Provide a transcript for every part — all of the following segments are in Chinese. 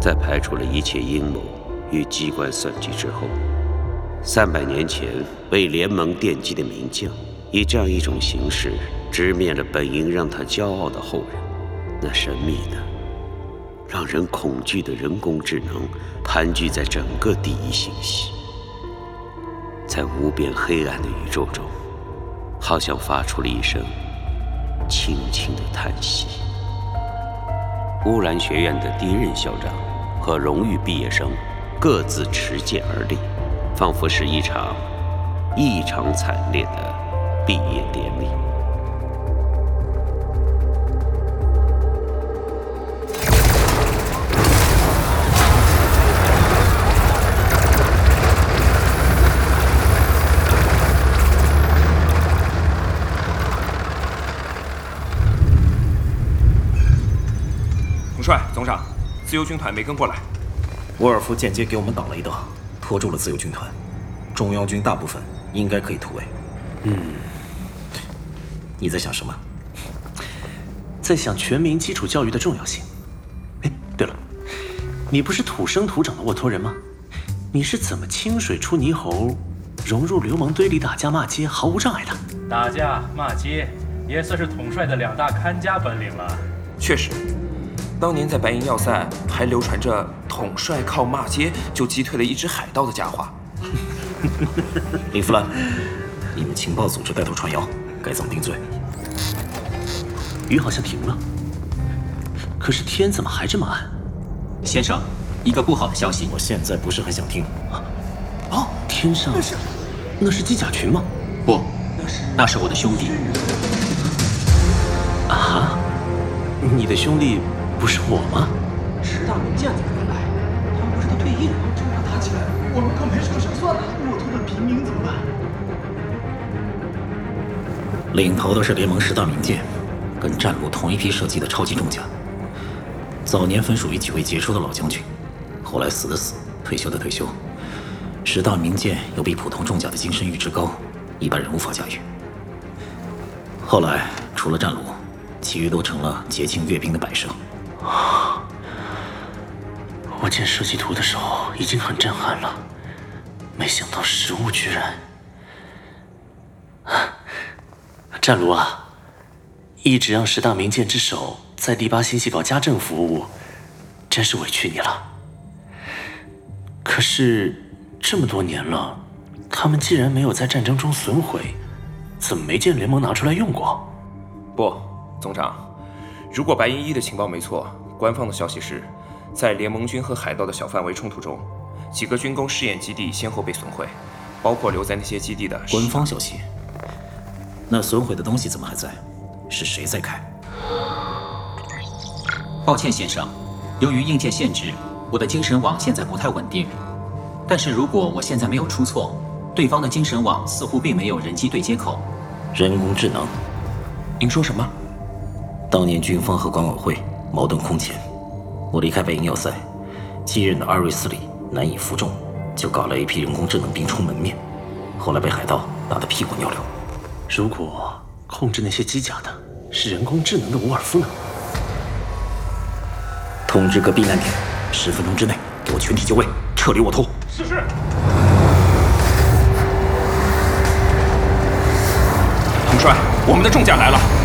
在排除了一切阴谋与机关算计之后，三百年前为联盟奠基的名将，以这样一种形式直面了本应让他骄傲的后人。那神秘的、让人恐惧的人工智能，盘踞在整个第一星系，在无边黑暗的宇宙中，好像发出了一声轻轻的叹息。乌兰学院的第一任校长和荣誉毕业生各自持剑而立，仿佛是一场异常惨烈的毕业典礼。自由军团没跟过来。沃尔夫间接给我们挡了一道，拖住了自由军团。中央军大部分应该可以突围。嗯，你在想什么？在想全民基础教育的重要性。哎，对了，你不是土生土长的沃托人吗？你是怎么清水出泥猴，融入流氓堆里打架骂街毫无障碍的？打架骂街也算是统帅的两大看家本领了。确实。当年在白银要塞还流传着统帅靠骂街就击退了一只海盗的佳话。林弗兰，你们情报组织带头传谣，该怎么定罪？雨好像停了，可是天怎么还这么暗？先生，一个不好的消息。我现在不是很想听。哦，天上那是那是机甲群吗？不，那是我的兄弟。啊，你的兄弟？不是我吗？十大名剑怎么没来？他们不是都退役了吗？这样打起来，我们可没什么胜算了。沃托的平民怎么办？领头的是联盟十大名剑，跟战路同一批设计的超级重甲。早年分属于几位杰出的老将军，后来死的死，退休的退休。十大名剑又比普通重甲的精神阈值高，一般人无法驾驭。后来除了战路，其余都成了节庆阅兵的摆设。啊！我见设计图的时候已经很震撼了，没想到实物居然…… 战卢啊，一直让十大名剑之首在第八星系搞家政服务，真是委屈你了。可是这么多年了，他们既然没有在战争中损毁，怎么没见联盟拿出来用过？不，总长。如果白银一的情报没错，官方的消息是，在联盟军和海盗的小范围冲突中，几个军工试验基地先后被损毁，包括留在那些基地的官方消息。那损毁的东西怎么还在？是谁在开？抱歉，先生，由于硬件限制，我的精神网现在不太稳定。但是如果我现在没有出错，对方的精神网似乎并没有人机对接口。人工智能？您说什么？当年军方和管委会矛盾空前，我离开北营要塞，继任的阿瑞斯里难以服众，就搞了一批人工智能兵充门面，后来被海盗打得屁滚尿流。如果控制那些机甲的是人工智能的伍尔夫呢？通知各避难点，十分钟之内给我全体就位，撤离沃托。是是。统帅，我们的重甲来了。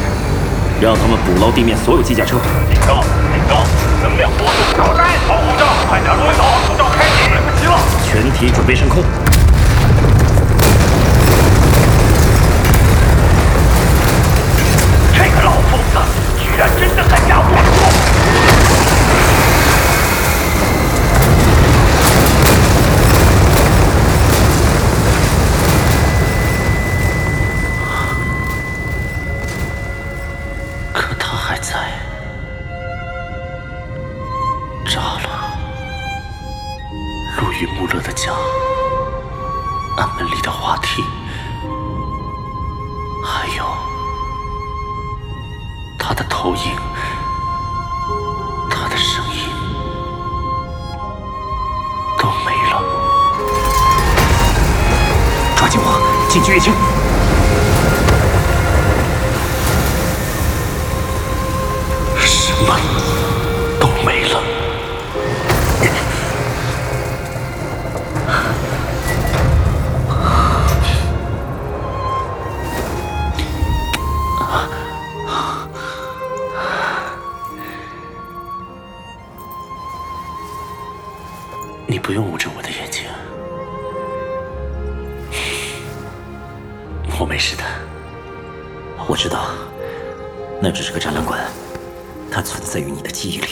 让他们捕捞地面所有机甲车。警告！警告！能量波动超载，保护罩，快点落保护罩开启！来不及了！全体准备升空。这个老疯子居然真的在压我！投影，他的声音，都没了。抓紧我，进去一清。什么道，那只是个展览馆，它存在于你的记忆里。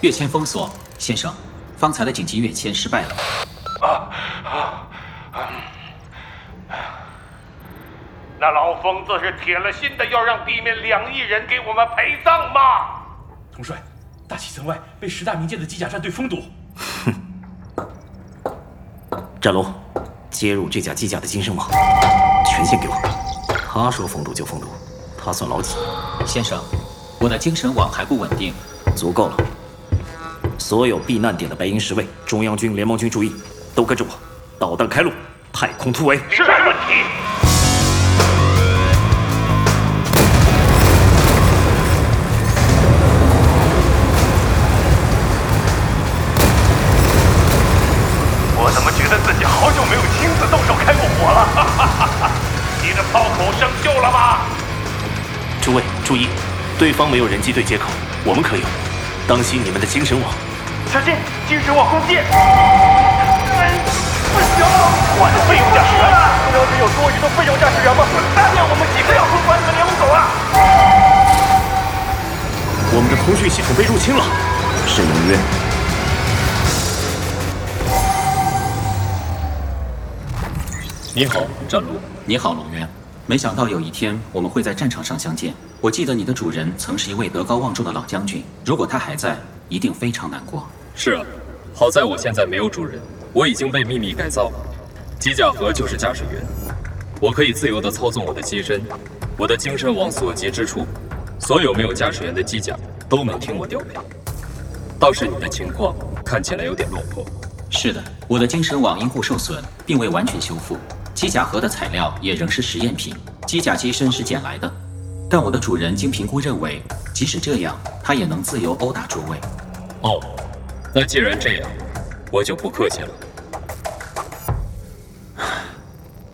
跃迁封锁，先生，方才的紧急跃迁失败了。啊啊那老疯子是铁了心的要让地面两亿人给我们陪葬吗？统帅，大气层外被十大名剑的机甲战队封堵。战龙，接入这架机甲的精神网，权限给我。他说封堵就封堵，他算老几？先生，我的精神网还不稳定。足够了。所有避难点的白银十卫、中央军、联盟军注意，都跟着我，导弹开路，太空突围。是没问题。诸位注意，对方没有人机对接口，我们可有。当心你们的精神网。小心，精神网攻击！不行，我的备用驾驶员，中央军有多余的备用驾驶员吗？那我们几个要从管理的联盟走啊！我们的通讯系统被入侵了。是永约。你好，战卢。你好，龙渊。没想到有一天我们会在战场上相见。我记得你的主人曾是一位德高望重的老将军，如果他还在，一定非常难过。是啊，好在我现在没有主人，我已经被秘密改造了。机甲盒就是驾驶员，我可以自由地操纵我的机身，我的精神网所及之处，所有没有驾驶员的机甲都能听我调配。倒是你的情况看起来有点落魄。是的，我的精神网因故受损，并未完全修复。机甲盒的材料也仍是实验品，机甲机身是捡来的。但我的主人经评估认为，即使这样，他也能自由殴打诸位。哦，那既然这样，我就不客气了。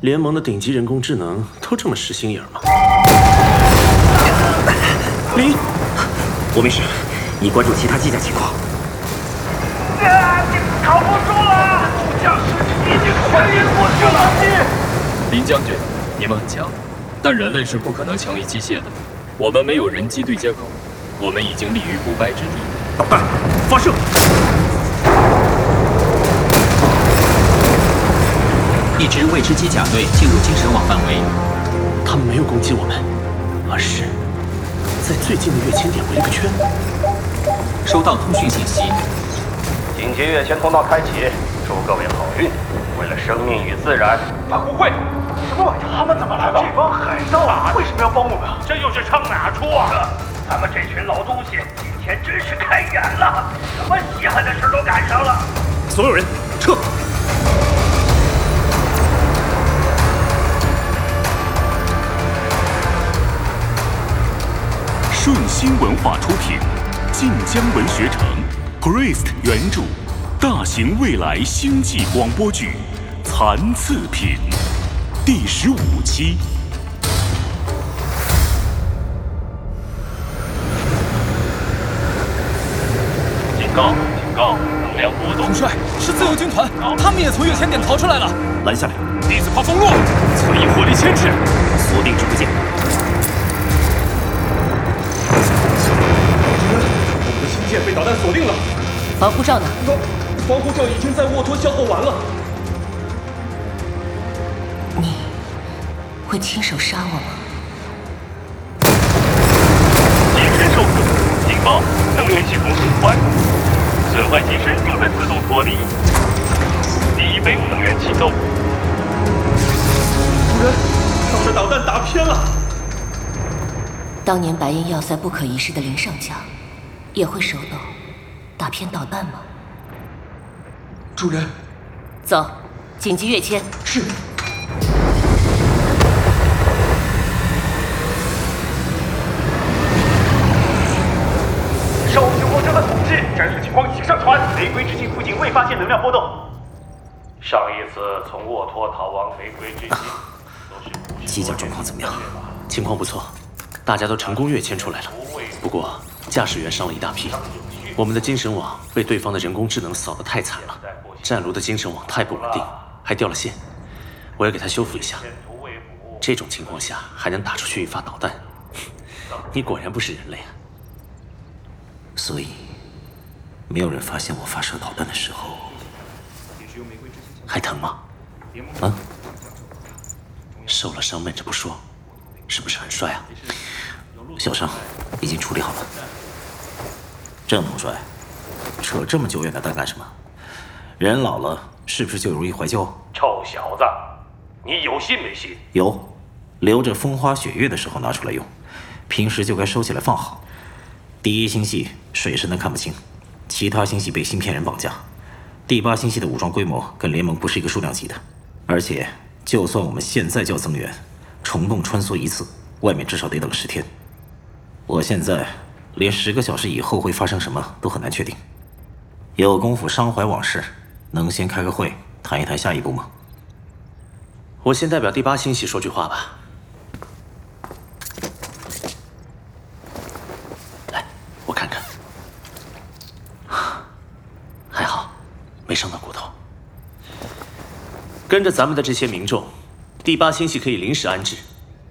联盟的顶级人工智能都这么实心眼吗？林，我没事，你关注其他机甲情况。啊！你扛不住了，主将士已经全晕过去了。林将军，你们很强，但人类是不可能强于机械的。我们没有人机对接口，我们已经立于不败之地。导弹发射！一支未知机甲队进入精神网范围，他们没有攻击我们，而是在最近的跃迁点围了个圈。收到通讯信息，紧急跃迁通道开启，祝各位好运。为了生命与自然，发布会。什么玩意？他们怎么来了？这帮海盗啊，为什么要帮我们？这又是唱哪出啊？咱们这群老东西今天真是开眼了，什么稀罕的事都赶上了。所有人撤！顺心文化出品，晋江文学城，Priest 原著，大型未来星际广播剧《残次品》第十五期。警告！警告！能量波动。统帅，是自由军团，他们也从月迁点逃出来了。拦下来！弟子怕封路，侧翼火力牵制，锁定指挥键。我们的星舰被导弹锁定了，防护罩呢？防防护罩已经在沃托消耗完了。你会亲手杀我吗？机身受损，警报！能源系统损坏，损坏机身正在自动脱离。第一杯能源启动。主人，他们的导弹打偏了。当年白银要塞不可一世的林上将，也会手抖打偏导弹吗？主人，走，紧急跃迁。是。受救过程的统计，战术情况已上传。玫瑰之境附近未发现能量波动。上一次从沃托逃亡玫瑰之境，机甲状况怎么样？情况不错，大家都成功跃迁出来了。不过驾驶员伤了一大批，我们的精神网被对方的人工智能扫得太惨了，战卢的精神网太不稳定，还掉了线。我要给他修复一下。这种情况下还能打出去一发导弹，你果然不是人类啊！所以，没有人发现我发射导弹的时候，还疼吗？啊？受了伤闷着不说，是不是很帅啊？小伤已经处理好了。郑统帅，扯这么久远的蛋干什么？人老了是不是就容易怀旧？臭小子，你有心没心？有，留着风花雪月的时候拿出来用，平时就该收起来放好。第一星系水深的看不清，其他星系被芯片人绑架。第八星系的武装规模跟联盟不是一个数量级的，而且就算我们现在叫增援，虫洞穿梭一次，外面至少得等十天。我现在连十个小时以后会发生什么都很难确定。有功夫伤怀往事，能先开个会谈一谈下一步吗？我先代表第八星系说句话吧。来，我看看，还好，没伤到骨头。跟着咱们的这些民众，第八星系可以临时安置，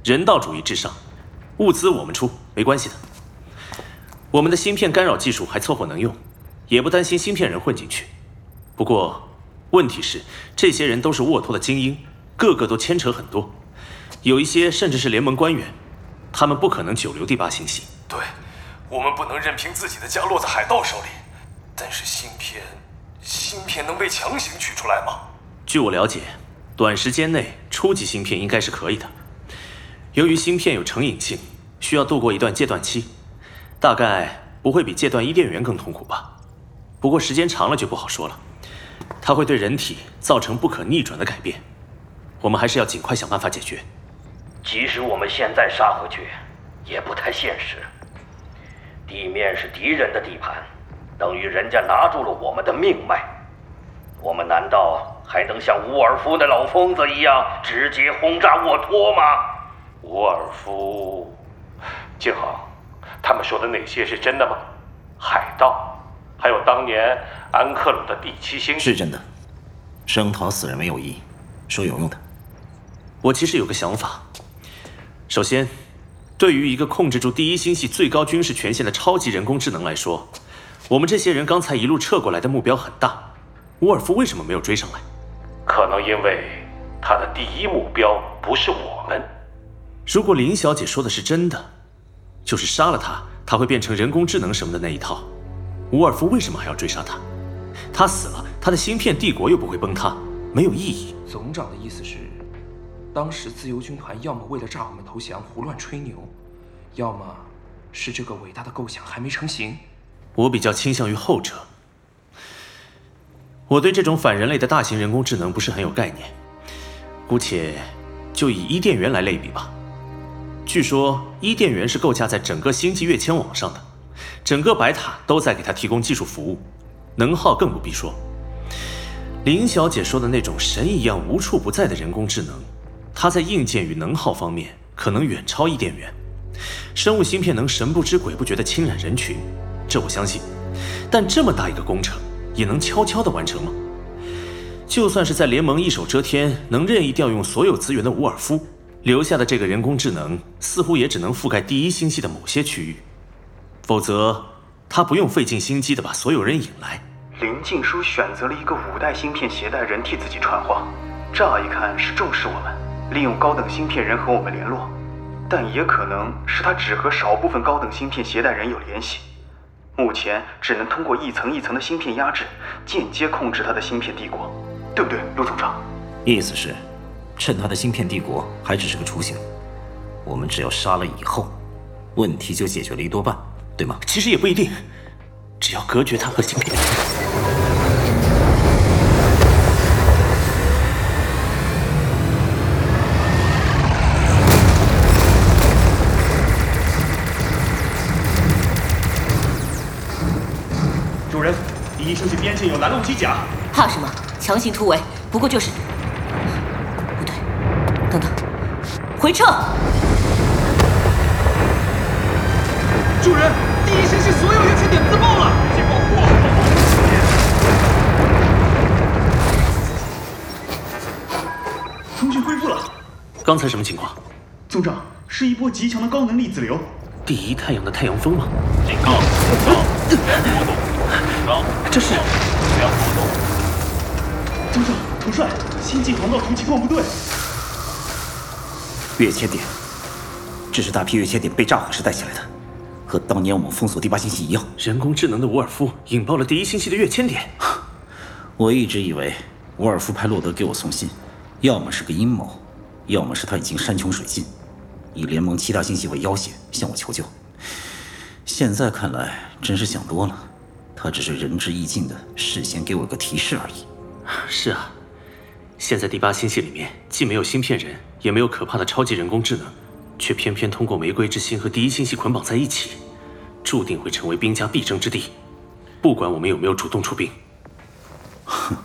人道主义至上，物资我们出，没关系的。我们的芯片干扰技术还凑合能用，也不担心芯片人混进去。不过，问题是这些人都是沃托的精英。个个都牵扯很多，有一些甚至是联盟官员，他们不可能久留第八星系。对，我们不能任凭自己的家落在海盗手里。但是芯片，芯片能被强行取出来吗？据我了解，短时间内初级芯片应该是可以的。由于芯片有成瘾性，需要度过一段戒断期，大概不会比戒断伊甸园更痛苦吧。不过时间长了就不好说了，它会对人体造成不可逆转的改变。我们还是要尽快想办法解决。即使我们现在杀回去，也不太现实。地面是敌人的地盘，等于人家拿住了我们的命脉。我们难道还能像乌尔夫那老疯子一样直接轰炸沃托吗？乌尔夫，静好，他们说的那些是真的吗？海盗，还有当年安克鲁的第七星是真的。声讨死人没有意义，说有用的。我其实有个想法。首先，对于一个控制住第一星系最高军事权限的超级人工智能来说，我们这些人刚才一路撤过来的目标很大。沃尔夫为什么没有追上来？可能因为他的第一目标不是我们。如果林小姐说的是真的，就是杀了他，他会变成人工智能什么的那一套。沃尔夫为什么还要追杀他？他死了，他的芯片帝国又不会崩塌，没有意义。总长的意思是？当时自由军团要么为了炸我们投降胡乱吹牛，要么是这个伟大的构想还没成型。我比较倾向于后者。我对这种反人类的大型人工智能不是很有概念，姑且就以伊甸园来类比吧。据说伊甸园是构架在整个星际跃迁网上的，整个白塔都在给他提供技术服务，能耗更不必说。林小姐说的那种神一样无处不在的人工智能。它在硬件与能耗方面可能远超伊甸园，生物芯片能神不知鬼不觉地侵染人群，这我相信。但这么大一个工程也能悄悄地完成吗？就算是在联盟一手遮天、能任意调用所有资源的伍尔夫留下的这个人工智能，似乎也只能覆盖第一星系的某些区域，否则他不用费尽心机的把所有人引来。林静书选择了一个五代芯片携带人替自己传话，乍一看是重视我们。利用高等芯片人和我们联络，但也可能是他只和少部分高等芯片携带人有联系。目前只能通过一层一层的芯片压制，间接控制他的芯片帝国，对不对，陆总长？意思是，趁他的芯片帝国还只是个雏形，我们只要杀了以后，问题就解决了一多半，对吗？其实也不一定，只要隔绝他和芯片。第一星系边境有拦路机甲，怕什么？强行突围，不过就是……不对，等等，回撤！主人，第一星系所有跃迁点自爆了，请保护。通讯恢复了。刚才什么情况？总长，是一波极强的高能粒子流。第一太阳的太阳风吗？这是不要波动！总长，统帅，星际航道图情况不对。跃迁点，这是大批跃迁点被炸毁时带起来的，和当年我们封锁第八星系一样。人工智能的伍尔夫引爆了第一星系的跃迁点。我一直以为伍尔夫派洛德给我送信，要么是个阴谋，要么是他已经山穷水尽，以联盟其他星系为要挟向我求救。现在看来，真是想多了。他只是仁至义尽的事先给我个提示而已。是啊，现在第八星系里面既没有芯片人，也没有可怕的超级人工智能，却偏偏通过玫瑰之心和第一星系捆绑在一起，注定会成为兵家必争之地。不管我们有没有主动出兵。哼，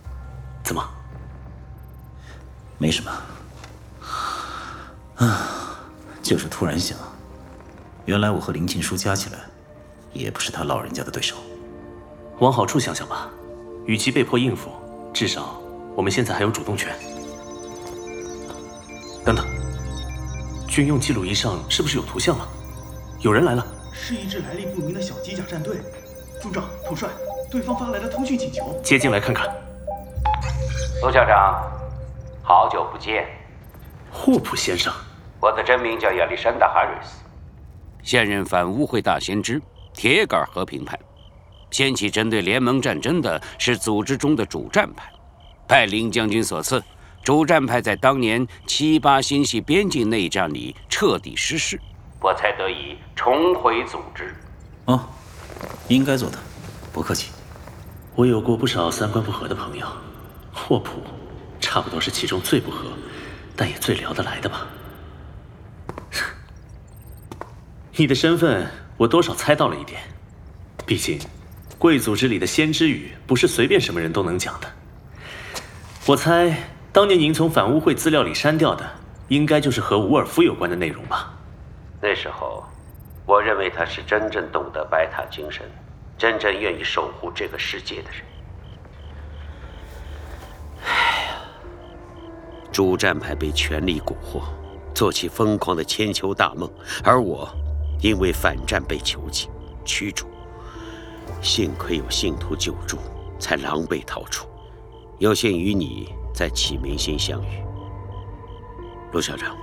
怎么？没什么。啊，就是突然想，原来我和林静书加起来，也不是他老人家的对手。往好处想想吧，与其被迫应付，至少我们现在还有主动权。等等，军用记录仪上是不是有图像了？有人来了。是一支来历不明的小机甲战队。组长、统帅，对方发来的通讯请求。接进来看看。陆校长，好久不见。霍普先生，我的真名叫亚历山大·哈瑞斯，现任反污会大先知，铁杆和平派。掀起针对联盟战争的是组织中的主战派。拜林将军所赐，主战派在当年七八星系边境内战里彻底失势，我才得以重回组织。哦，应该做的，不客气。我有过不少三观不合的朋友，霍普差不多是其中最不合，但也最聊得来的吧。你的身份我多少猜到了一点，毕竟贵组织里的先知语不是随便什么人都能讲的。我猜当年您从反污会资料里删掉的，应该就是和伍尔夫有关的内容吧？那时候，我认为他是真正懂得白塔精神，真正愿意守护这个世界的人。哎呀，主战派被权力蛊惑，做起疯狂的千秋大梦，而我，因为反战被囚禁、驱逐。幸亏有信徒救助，才狼狈逃出。有幸与你在启明星相遇，陆校长。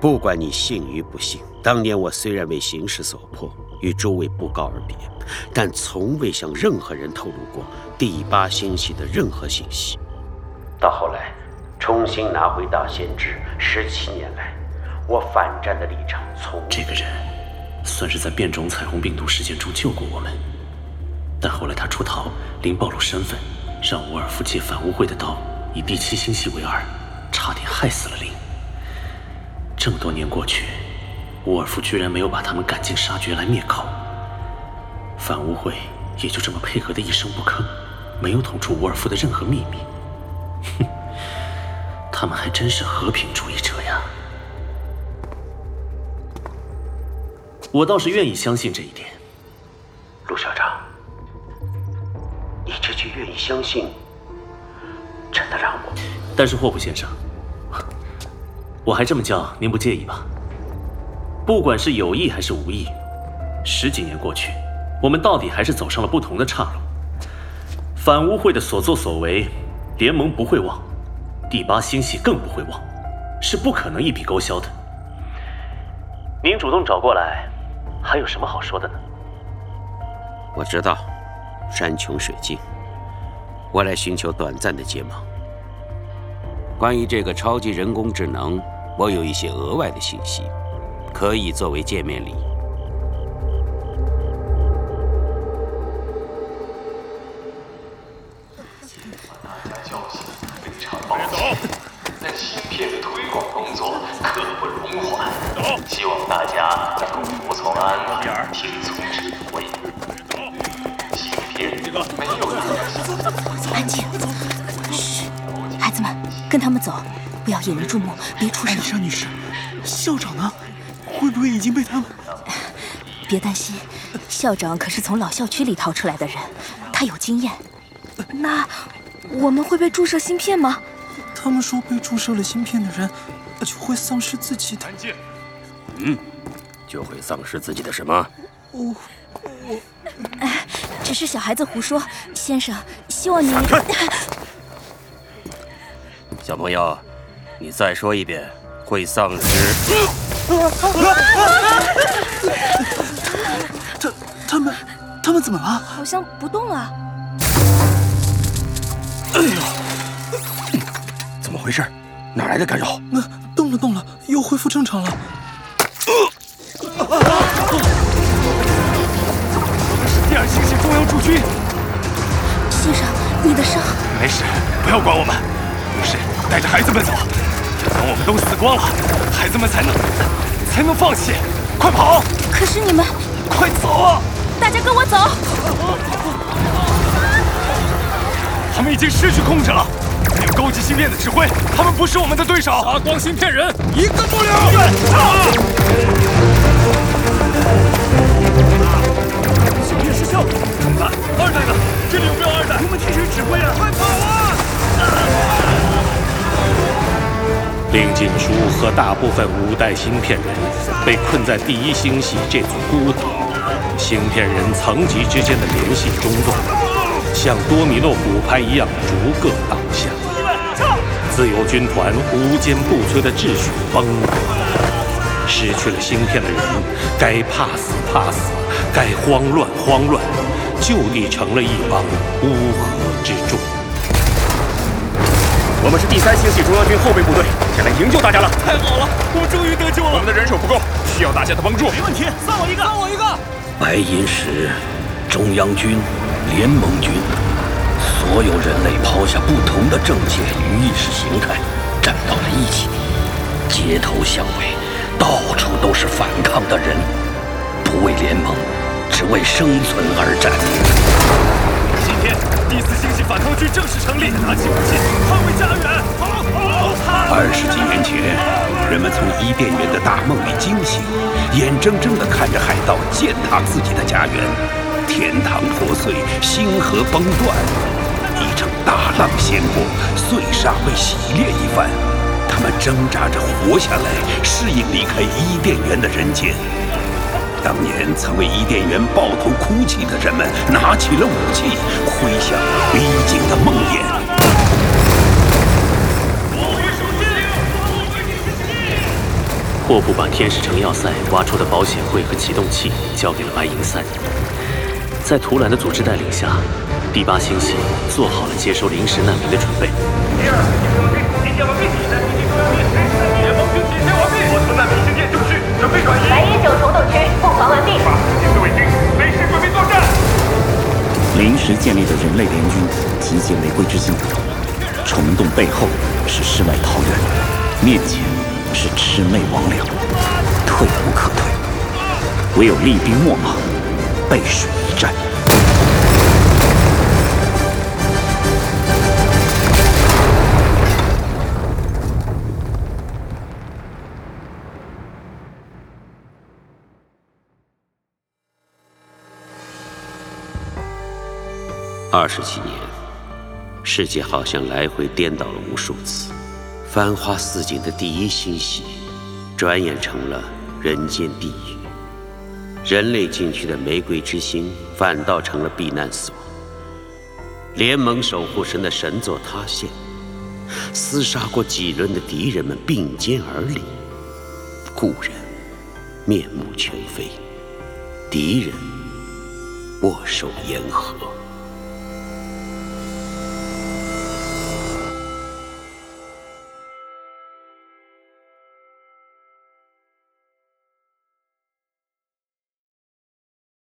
不管你信与不信，当年我虽然为形势所迫与诸位不告而别，但从未向任何人透露过第八星系的任何信息。到后来，重新拿回大先知，十七年来，我反战的立场从这个人，算是在变种彩虹病毒事件中救过我们，但后来他出逃，临暴露身份。让伍尔夫借反污会的刀，以第七星系为饵，差点害死了林。这么多年过去，伍尔夫居然没有把他们赶尽杀绝来灭口，反污会也就这么配合的一声不吭，没有捅出伍尔夫的任何秘密。哼，他们还真是和平主义者呀！我倒是愿意相信这一点，陆校长。愿意相信，真的让我……但是霍普先生，我还这么叫，您不介意吧？不管是有意还是无意，十几年过去，我们到底还是走上了不同的岔路。反污会的所作所为，联盟不会忘，第八星系更不会忘，是不可能一笔勾销的。您主动找过来，还有什么好说的呢？我知道。山穷水尽，我来寻求短暂的解码。关于这个超级人工智能，我有一些额外的信息，可以作为见面礼。别走！子们，跟他们走，不要引人注目，别出声。莎女士，校长呢？会不会已经被他们？别担心，校长可是从老校区里逃出来的人，他有经验。那我们会被注射芯片吗？他们说被注射了芯片的人就会丧失自己的。嗯，就会丧失自己的什么？我我，哎，只是小孩子胡说。先生，希望你。小朋友，你再说一遍，会丧失。他他们他们怎么了？好像不动了。哎呦，怎么回事？哪来的干扰？那动了动了，又恢复正常了。我们是第二星系中央驻军。先生，你的伤？没事，不要管我们。女士，带着孩子们走。等我们都死光了，孩子们才能才能放弃。快跑！可是你们，快走啊！大家跟我走。他们已经失去控制了，没有高级芯片的指挥，他们不是我们的对手。杀光芯片人，一个不留！芯片失效，怎么办？二代呢？这里有没有二代？我们听谁指挥啊？快跑啊！令景书和大部分五代芯片人被困在第一星系这座孤岛，芯片人层级之间的联系中断，像多米诺骨牌一样逐个倒下。自由军团无坚不摧的秩序崩了，失去了芯片的人该怕死怕死，该慌乱慌乱，就地成了一帮乌合之众。我们是第三星系中央军后备部队，前来营救大家了。太好了，我们终于得救了。我们的人手不够，需要大家的帮助。没问题，算我一个，算我一个。白银石，中央军，联盟军，所有人类抛下不同的政见与意识形态，站到了一起。街头巷尾，到处都是反抗的人，不为联盟，只为生存而战。第四星系反抗军正式成立，拿起武器，捍卫家园！好，好，二十几年前，人们从伊甸园的大梦里惊醒，眼睁睁地看着海盗践踏自己的家园，天堂破碎，星河崩断，一场大浪掀过，碎沙被洗炼一番，他们挣扎着活下来，适应离开伊甸园的人间。当年曾为伊甸园抱头哭泣的人们，拿起了武器，挥向逼近的梦魇。霍布把天使城要塞挖出的保险柜和启动器交给了白银三，在图兰的组织带领下，第八星系做好了接收临时难民的准备。白银九虫洞区布防完毕。八星系自卫军随时准备作战。临时建立的人类联军集结玫瑰之心，虫洞背后是世外桃源，面前是魑魅魍魉，退无可退，唯有厉兵秣马，背水一战。二十几年，世界好像来回颠倒了无数次。繁花似锦的第一星系，转眼成了人间地狱。人类禁区的玫瑰之心，反倒成了避难所。联盟守护神的神座塌陷，厮杀过几轮的敌人们并肩而立，故人面目全非，敌人握手言和。